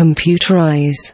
Computerize.